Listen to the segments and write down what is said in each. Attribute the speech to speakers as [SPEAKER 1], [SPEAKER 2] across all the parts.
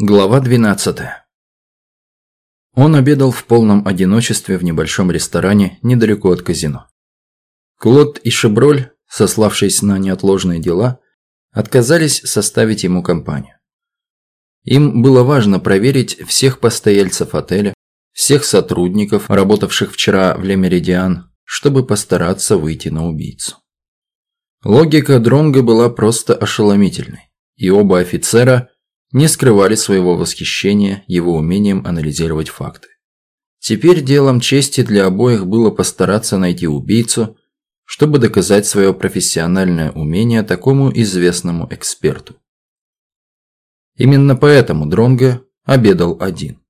[SPEAKER 1] Глава 12 Он обедал в полном одиночестве в небольшом ресторане недалеко от казино. Клод и Шеброль, сославшись на неотложные дела, отказались составить ему компанию. Им было важно проверить всех постояльцев отеля, всех сотрудников, работавших вчера в Лемеридиан, чтобы постараться выйти на убийцу. Логика Дронга была просто ошеломительной, и оба офицера – не скрывали своего восхищения его умением анализировать факты. Теперь делом чести для обоих было постараться найти убийцу, чтобы доказать свое профессиональное умение такому известному эксперту. Именно поэтому Дронго обедал один.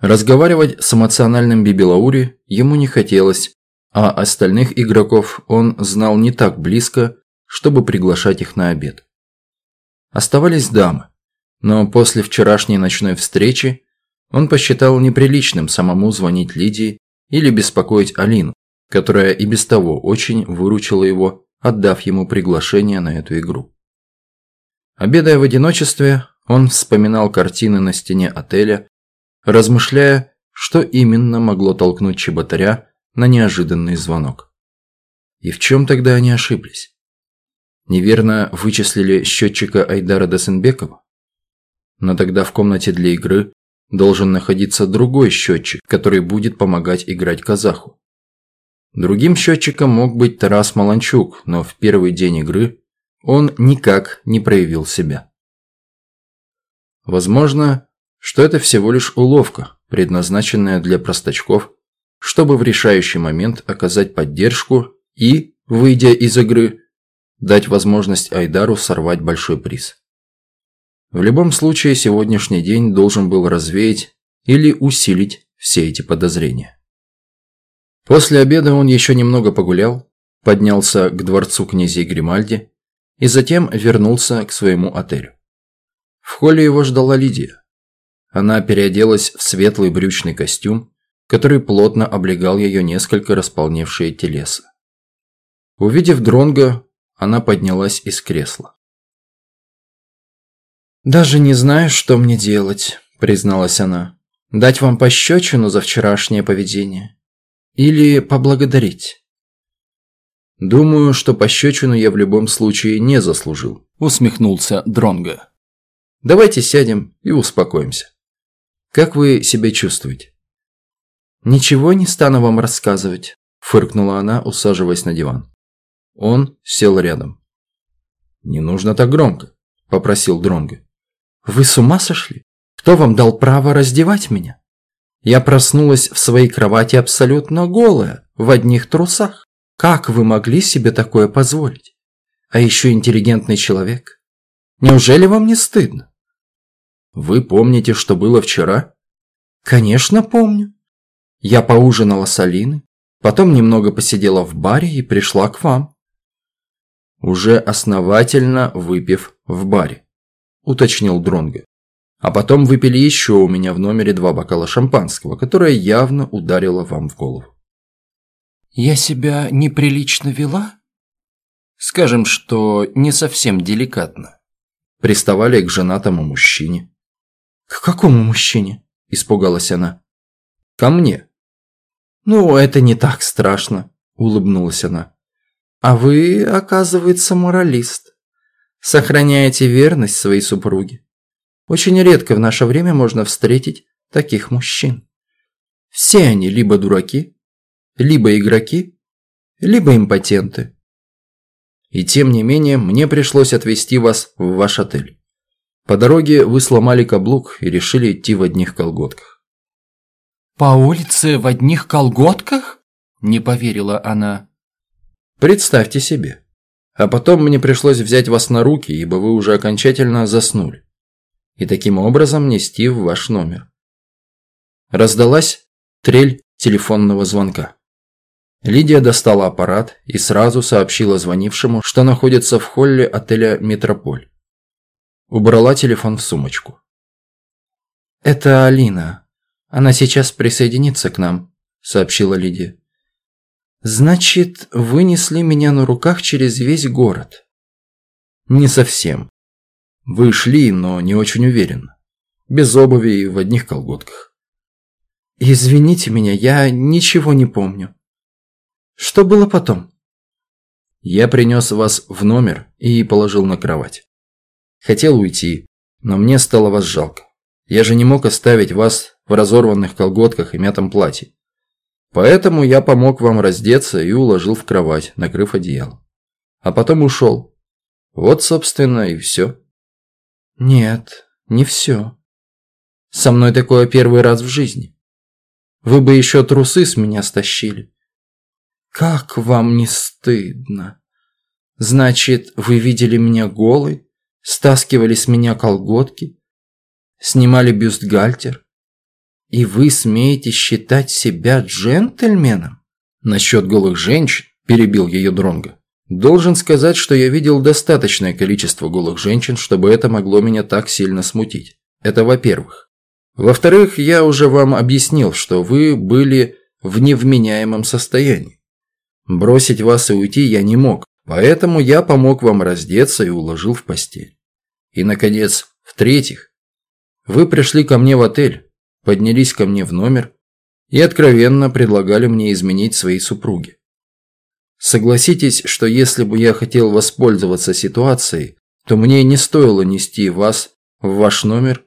[SPEAKER 1] Разговаривать с эмоциональным Бибилаури ему не хотелось, а остальных игроков он знал не так близко, чтобы приглашать их на обед. Оставались дамы. Но после вчерашней ночной встречи он посчитал неприличным самому звонить Лидии или беспокоить Алину, которая и без того очень выручила его, отдав ему приглашение на эту игру. Обедая в одиночестве, он вспоминал картины на стене отеля, размышляя, что именно могло толкнуть чеботаря на неожиданный звонок. И в чем тогда они ошиблись? Неверно вычислили счетчика Айдара Досенбекова? Но тогда в комнате для игры должен находиться другой счетчик, который будет помогать играть казаху. Другим счетчиком мог быть Тарас Маланчук, но в первый день игры он никак не проявил себя. Возможно, что это всего лишь уловка, предназначенная для простачков, чтобы в решающий момент оказать поддержку и, выйдя из игры, дать возможность Айдару сорвать большой приз. В любом случае, сегодняшний день должен был развеять или усилить все эти подозрения. После обеда он еще немного погулял, поднялся к дворцу князей Гримальди и затем вернулся к своему отелю. В холле его ждала Лидия. Она переоделась в светлый брючный костюм, который плотно облегал ее несколько располневшие телеса. Увидев Дронга, она поднялась из кресла. «Даже не знаю, что мне делать», – призналась она. «Дать вам пощечину за вчерашнее поведение? Или поблагодарить?» «Думаю, что пощечину я в любом случае не заслужил», – усмехнулся Дронго. «Давайте сядем и успокоимся. Как вы себя чувствуете?» «Ничего не стану вам рассказывать», – фыркнула она, усаживаясь на диван. Он сел рядом. «Не нужно так громко», – попросил Дронго. Вы с ума сошли? Кто вам дал право раздевать меня? Я проснулась в своей кровати абсолютно голая, в одних трусах. Как вы могли себе такое позволить? А еще интеллигентный человек. Неужели вам не стыдно? Вы помните, что было вчера? Конечно, помню. Я поужинала с Алиной, потом немного посидела в баре и пришла к вам. Уже основательно выпив в баре уточнил Дронго. А потом выпили еще у меня в номере два бокала шампанского, которое явно ударило вам в голову. Я себя неприлично вела? Скажем, что не совсем деликатно. Приставали к женатому мужчине. К какому мужчине? Испугалась она. Ко мне. Ну, это не так страшно, улыбнулась она. А вы, оказывается, моралист сохраняете верность своей супруге. Очень редко в наше время можно встретить таких мужчин. Все они либо дураки, либо игроки, либо импотенты. И тем не менее, мне пришлось отвезти вас в ваш отель. По дороге вы сломали каблук и решили идти в одних колготках. «По улице в одних колготках?» – не поверила она. Представьте себе. А потом мне пришлось взять вас на руки, ибо вы уже окончательно заснули. И таким образом нести в ваш номер. Раздалась трель телефонного звонка. Лидия достала аппарат и сразу сообщила звонившему, что находится в холле отеля «Метрополь». Убрала телефон в сумочку. «Это Алина. Она сейчас присоединится к нам», – сообщила Лидия. «Значит, вынесли меня на руках через весь город?» «Не совсем. Вы шли, но не очень уверенно. без обуви и в одних колготках.
[SPEAKER 2] Извините меня, я ничего не помню. Что было потом?
[SPEAKER 1] Я принес вас в номер и положил на кровать. Хотел уйти, но мне стало вас жалко. Я же не мог оставить вас в разорванных колготках и мятом платье. Поэтому я помог вам раздеться и уложил в кровать, накрыв одеялом. А потом ушел. Вот, собственно, и все.
[SPEAKER 2] Нет, не все. Со мной такое первый раз в жизни. Вы бы еще трусы с меня стащили. Как вам не стыдно? Значит, вы видели меня голой, стаскивали с меня колготки, снимали бюстгальтер, и вы смеете считать себя джентльменом?
[SPEAKER 1] Насчет голых женщин, перебил ее Дронго. Должен сказать, что я видел достаточное количество голых женщин, чтобы это могло меня так сильно смутить. Это во-первых. Во-вторых, я уже вам объяснил, что вы были в невменяемом состоянии. Бросить вас и уйти я не мог, поэтому я помог вам раздеться и уложил в постель. И, наконец, в-третьих, вы пришли ко мне в отель, поднялись ко мне в номер и откровенно предлагали мне изменить своей супруге. Согласитесь, что если бы я хотел воспользоваться ситуацией, то мне не стоило нести вас в ваш номер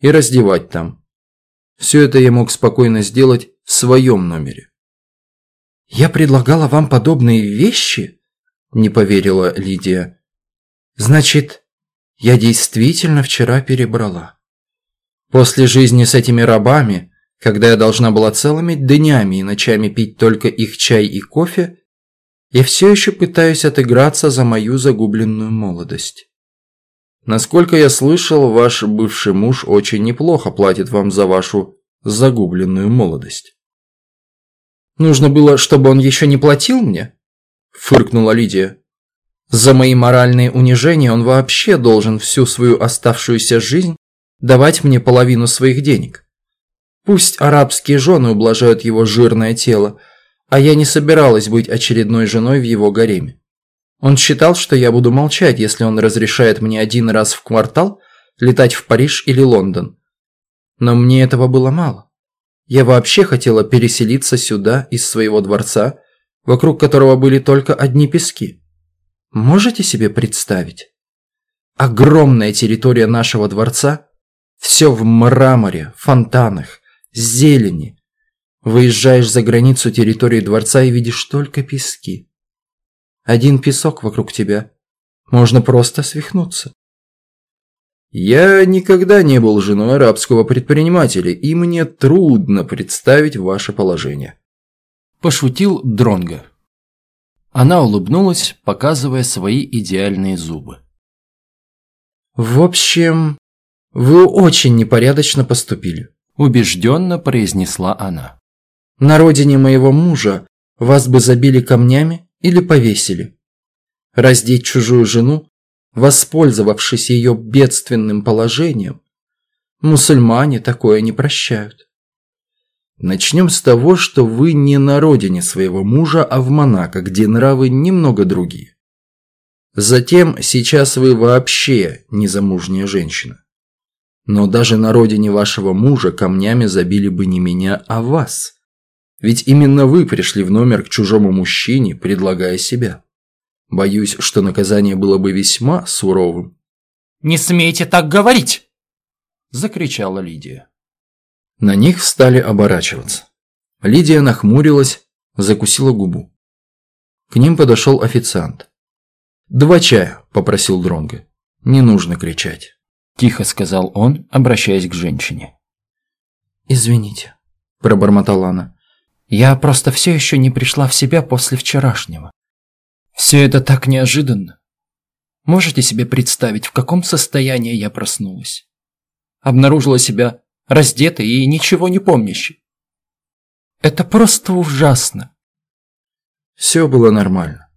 [SPEAKER 1] и раздевать там. Все это я мог спокойно сделать в своем номере.
[SPEAKER 2] «Я предлагала вам подобные вещи?» – не поверила Лидия. «Значит, я действительно вчера перебрала. После жизни с этими рабами, когда я должна была целыми днями и ночами пить только их чай и кофе, я все еще пытаюсь отыграться за мою загубленную молодость. Насколько я слышал, ваш бывший муж очень неплохо платит вам за вашу загубленную молодость. Нужно было, чтобы он еще не платил мне? Фыркнула Лидия. За мои моральные унижения он вообще должен всю свою оставшуюся жизнь давать мне половину своих денег. Пусть арабские жены ублажают его жирное тело, а я не собиралась быть очередной женой в его гареме. Он считал, что я буду молчать, если он разрешает мне один раз в квартал летать в Париж или Лондон. Но мне этого было мало. Я вообще хотела переселиться сюда из своего дворца, вокруг которого были только одни пески. Можете себе представить? Огромная территория нашего дворца, все в мраморе, фонтанах, зелени, Выезжаешь за границу территории дворца и видишь только пески. Один песок вокруг тебя. Можно просто свихнуться.
[SPEAKER 1] Я никогда не был женой арабского предпринимателя, и мне трудно представить ваше положение. Пошутил Дронго. Она улыбнулась, показывая свои идеальные зубы.
[SPEAKER 2] В общем, вы очень непорядочно поступили,
[SPEAKER 1] убежденно произнесла она.
[SPEAKER 2] На родине моего мужа вас бы забили камнями или повесили. Раздеть чужую жену, воспользовавшись ее бедственным положением, мусульмане такое не прощают.
[SPEAKER 1] Начнем с того, что вы не на родине своего мужа, а в Монако, где нравы немного другие. Затем, сейчас вы вообще незамужняя женщина. Но даже на родине вашего мужа камнями забили бы не меня, а вас. Ведь именно вы пришли в номер к чужому мужчине, предлагая себя. Боюсь, что наказание было бы весьма суровым.
[SPEAKER 2] «Не смейте так говорить!» – закричала Лидия.
[SPEAKER 1] На них стали оборачиваться. Лидия нахмурилась, закусила губу. К ним подошел официант. «Два чая», – попросил Дронго. «Не нужно кричать», – тихо сказал он, обращаясь к женщине.
[SPEAKER 2] «Извините», – пробормотала она. Я просто все еще не пришла в себя после вчерашнего. Все это так неожиданно. Можете себе представить, в каком состоянии я проснулась? Обнаружила себя раздетой и ничего не помнящей. Это просто ужасно.
[SPEAKER 1] Все было нормально.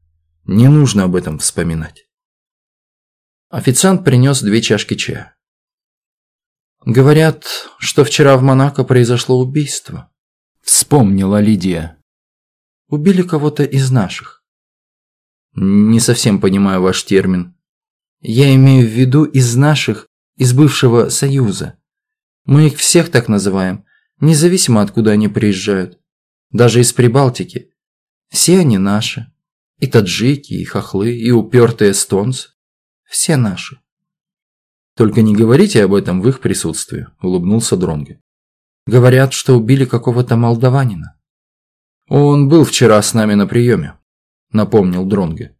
[SPEAKER 1] Не нужно об этом вспоминать. Официант принес две чашки чая.
[SPEAKER 2] Говорят, что вчера в Монако произошло убийство.
[SPEAKER 1] Вспомнила Лидия.
[SPEAKER 2] Убили кого-то из наших.
[SPEAKER 1] Не совсем понимаю ваш термин.
[SPEAKER 2] Я имею в виду из наших, из бывшего Союза. Мы их всех так называем, независимо откуда они приезжают. Даже из Прибалтики. Все они наши. И таджики, и хохлы, и упертые эстонцы. Все наши.
[SPEAKER 1] Только не говорите об этом в их присутствии, улыбнулся Дронго.
[SPEAKER 2] Говорят, что убили какого-то молдаванина.
[SPEAKER 1] Он был вчера с нами на приеме, напомнил Дронго.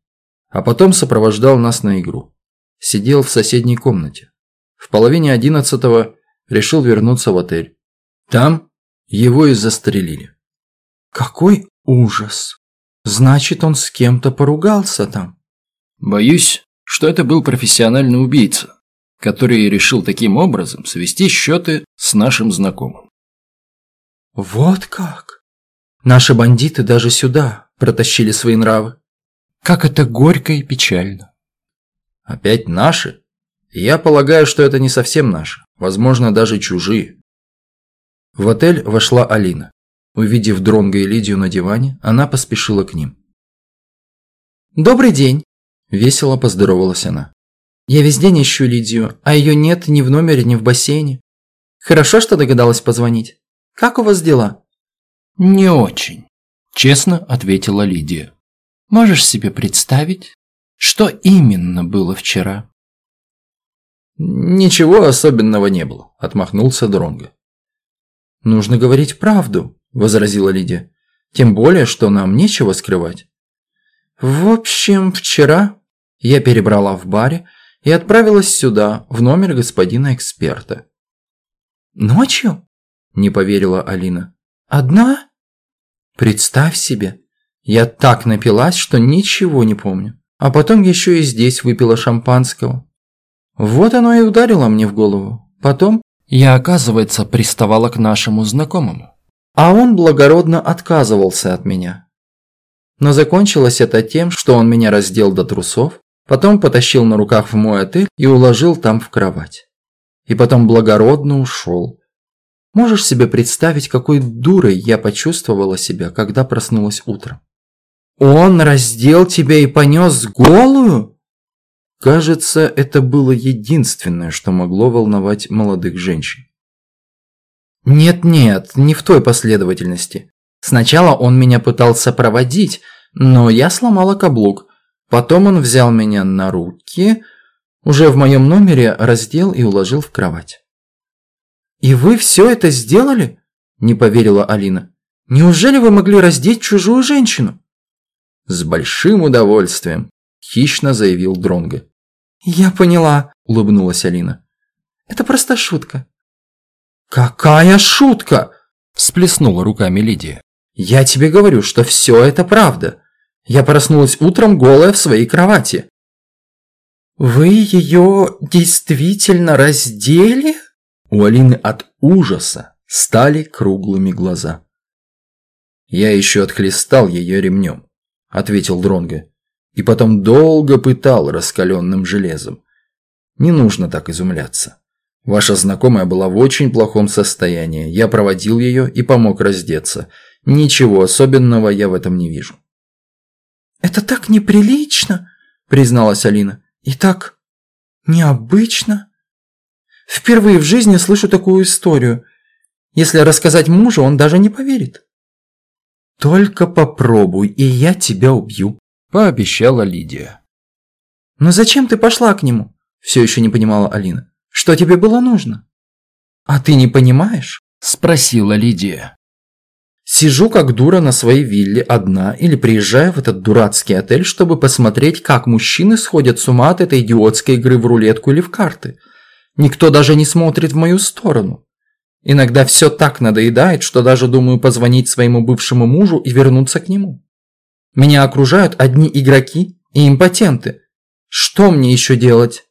[SPEAKER 1] А потом сопровождал нас на игру. Сидел в соседней комнате. В половине одиннадцатого решил вернуться в отель. Там его и застрелили.
[SPEAKER 2] Какой ужас! Значит, он с кем-то поругался там.
[SPEAKER 1] Боюсь, что это был профессиональный убийца, который решил таким образом свести счеты с нашим знакомым.
[SPEAKER 2] Вот как! Наши бандиты даже сюда протащили свои нравы. Как это горько и печально.
[SPEAKER 1] Опять наши? Я полагаю, что это не совсем наши. Возможно, даже чужие. В отель вошла Алина. Увидев Дронга и Лидию на диване, она поспешила к ним.
[SPEAKER 2] «Добрый день!»
[SPEAKER 1] – весело поздоровалась она.
[SPEAKER 2] «Я весь день ищу Лидию, а ее нет ни в номере, ни в бассейне. Хорошо, что догадалась позвонить. Как у вас дела?»
[SPEAKER 1] «Не очень», – честно ответила Лидия.
[SPEAKER 2] «Можешь себе представить, что именно было вчера?»
[SPEAKER 1] «Ничего особенного не было», – отмахнулся Дронго.
[SPEAKER 2] «Нужно говорить правду», – возразила Лидия. «Тем более, что нам нечего скрывать». «В общем, вчера я перебрала в баре и отправилась сюда, в номер господина эксперта». «Ночью?» – не поверила Алина. «Одна?» «Представь себе, я так напилась, что ничего не помню. А потом еще и здесь выпила шампанского. Вот оно и ударило мне в голову. Потом
[SPEAKER 1] я, оказывается, приставала к нашему знакомому.
[SPEAKER 2] А он благородно отказывался от меня. Но закончилось это тем, что он меня раздел до трусов, потом потащил на руках в мой отель и уложил там в кровать. И потом благородно ушел. Можешь себе представить, какой дурой я почувствовала себя, когда проснулась утром? Он раздел тебя и понес голую?
[SPEAKER 1] Кажется, это было единственное, что могло волновать молодых женщин.
[SPEAKER 2] Нет-нет, не в той последовательности. Сначала он меня пытался проводить, но я сломала каблук. Потом он взял меня на руки, уже в моем номере раздел и уложил в кровать. «И вы все это сделали?» – не поверила Алина. «Неужели вы могли раздеть чужую женщину?»
[SPEAKER 1] «С большим удовольствием», – хищно заявил Дронго.
[SPEAKER 2] «Я поняла», – улыбнулась Алина. «Это просто шутка». «Какая шутка?» – всплеснула руками Лидия. «Я тебе говорю, что все это правда. Я проснулась утром голая в своей кровати». «Вы ее действительно раздели?»
[SPEAKER 1] У Алины от ужаса стали круглыми глаза. «Я еще отхлестал ее ремнем», – ответил Дронго и потом долго пытал раскаленным железом. Не нужно так изумляться. Ваша знакомая была в очень плохом состоянии. Я проводил ее и помог раздеться. Ничего особенного я в этом не вижу.
[SPEAKER 2] «Это так неприлично», – призналась Алина. «И так необычно. Впервые в жизни слышу такую историю. Если рассказать мужу, он даже не поверит». «Только попробуй, и я тебя убью»,
[SPEAKER 1] пообещала Лидия.
[SPEAKER 2] «Но зачем ты пошла к нему?» – все еще не понимала Алина. «Что тебе было нужно?» «А ты не понимаешь?» – спросила Лидия. «Сижу как дура на своей вилле одна или приезжаю в этот дурацкий отель, чтобы посмотреть, как мужчины сходят с ума от этой идиотской игры в рулетку или в карты. Никто даже не смотрит в мою сторону. Иногда все так надоедает, что даже думаю позвонить своему бывшему мужу и вернуться к нему. Меня окружают одни игроки и импотенты. Что мне еще делать?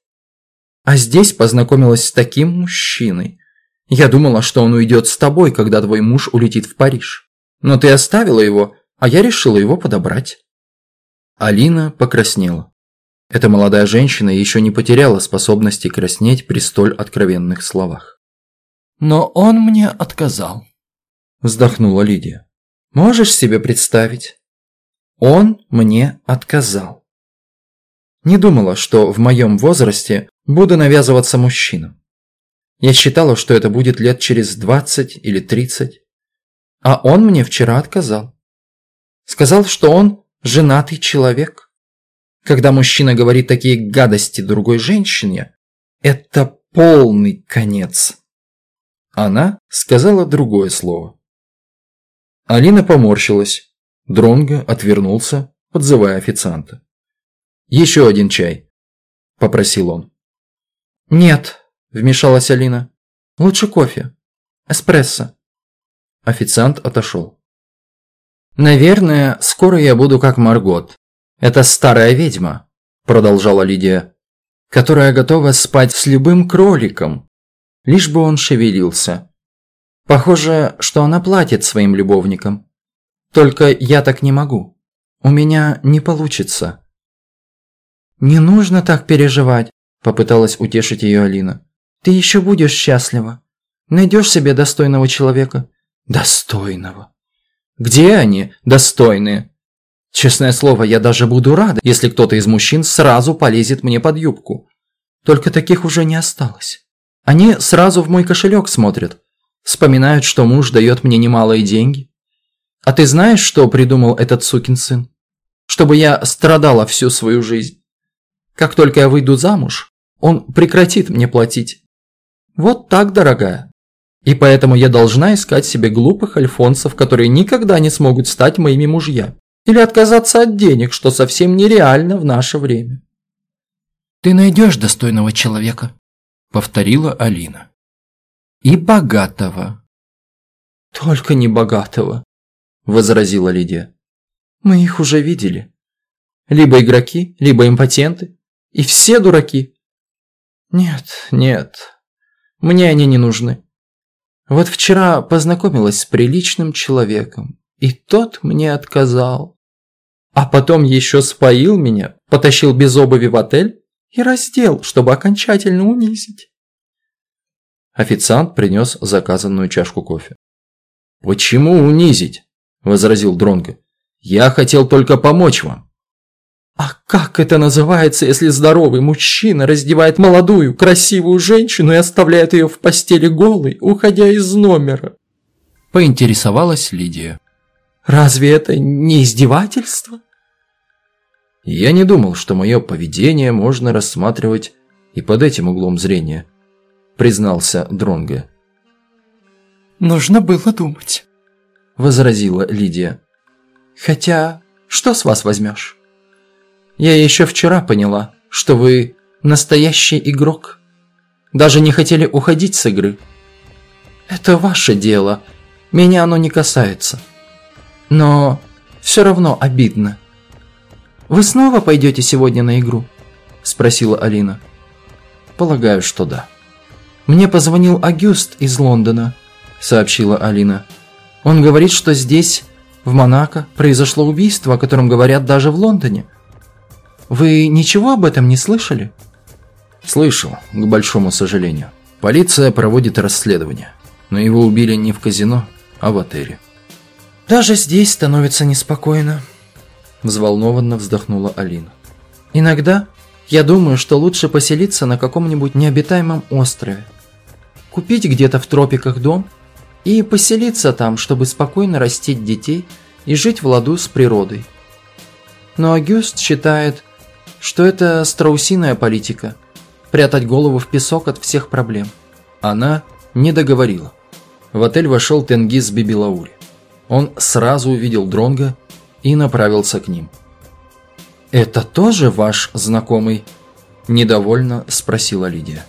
[SPEAKER 2] А здесь познакомилась с таким мужчиной. Я думала, что он уйдет с тобой, когда твой муж улетит в Париж. Но ты оставила его, а я решила его подобрать.
[SPEAKER 1] Алина покраснела. Эта молодая женщина еще не потеряла способности краснеть при столь откровенных словах.
[SPEAKER 2] «Но он мне отказал», – вздохнула Лидия. «Можешь себе представить? Он мне отказал. Не думала, что в моем возрасте буду навязываться мужчинам. Я считала, что это будет лет через двадцать или тридцать. А он мне вчера отказал. Сказал, что он женатый человек. Когда мужчина говорит такие гадости другой женщине, это полный конец. Она сказала другое слово. Алина поморщилась. Дронго отвернулся, подзывая официанта. «Еще один чай», – попросил он. «Нет», – вмешалась Алина. «Лучше кофе. Эспрессо». Официант отошел. «Наверное, скоро я буду как Маргот. Это старая ведьма», – продолжала Лидия, «которая готова спать с любым кроликом, лишь бы он шевелился. Похоже, что она платит своим любовникам. Только я так не могу. У меня не получится». «Не нужно так переживать», – попыталась утешить ее Алина. «Ты еще будешь счастлива. Найдешь себе достойного человека». «Достойного? Где они, достойные?» Честное слово, я даже буду рада, если кто-то из мужчин сразу полезет мне под юбку. Только таких уже не осталось. Они сразу в мой кошелек смотрят. Вспоминают, что муж дает мне немалые деньги. А ты знаешь, что придумал этот сукин сын? Чтобы я страдала всю свою жизнь. Как только я выйду замуж, он прекратит мне платить. Вот так, дорогая. И поэтому я должна искать себе глупых альфонсов, которые никогда не смогут стать моими мужьями. Или отказаться от денег, что совсем нереально в наше время.
[SPEAKER 1] «Ты найдешь достойного человека», – повторила Алина. «И богатого».
[SPEAKER 2] «Только не богатого», – возразила Лидия. «Мы их уже видели. Либо игроки, либо импотенты. И все дураки. Нет, нет, мне они не нужны. Вот вчера познакомилась с приличным человеком, и тот мне отказал. А потом еще споил меня, потащил без обуви в отель и раздел, чтобы окончательно унизить. Официант принес заказанную чашку кофе.
[SPEAKER 1] «Почему унизить?» – возразил Дронго. «Я хотел только помочь вам».
[SPEAKER 2] «А как это называется, если здоровый мужчина раздевает молодую, красивую женщину и оставляет ее в постели голой, уходя из номера?»
[SPEAKER 1] Поинтересовалась Лидия.
[SPEAKER 2] Разве это не издевательство?
[SPEAKER 1] Я не думал, что мое поведение можно рассматривать и под этим углом зрения, признался Дронго.
[SPEAKER 2] Нужно было думать, возразила Лидия. Хотя, что с вас возьмешь? Я еще вчера поняла, что вы настоящий игрок. Даже не хотели уходить с игры. Это ваше дело, меня оно не касается. Но все равно обидно. «Вы снова пойдете сегодня на игру?» – спросила Алина. «Полагаю, что да». «Мне позвонил Агюст из Лондона», – сообщила Алина. «Он говорит, что здесь, в Монако, произошло убийство, о котором говорят даже в Лондоне. Вы ничего об этом не слышали?»
[SPEAKER 1] «Слышал, к большому сожалению. Полиция проводит расследование, но его убили не в казино, а в отеле».
[SPEAKER 2] «Даже здесь становится неспокойно», – взволнованно вздохнула Алина. «Иногда я думаю, что лучше поселиться на каком-нибудь необитаемом острове, купить где-то в тропиках дом и поселиться там, чтобы спокойно растить детей и жить в ладу с природой. Но Агюст считает, что это страусиная политика – прятать голову в песок от всех проблем».
[SPEAKER 1] Она не договорила. В отель вошел Тенгиз Бибилаури. Он сразу увидел Дронга и направился к ним.
[SPEAKER 2] «Это тоже ваш знакомый?» – недовольно спросила Лидия.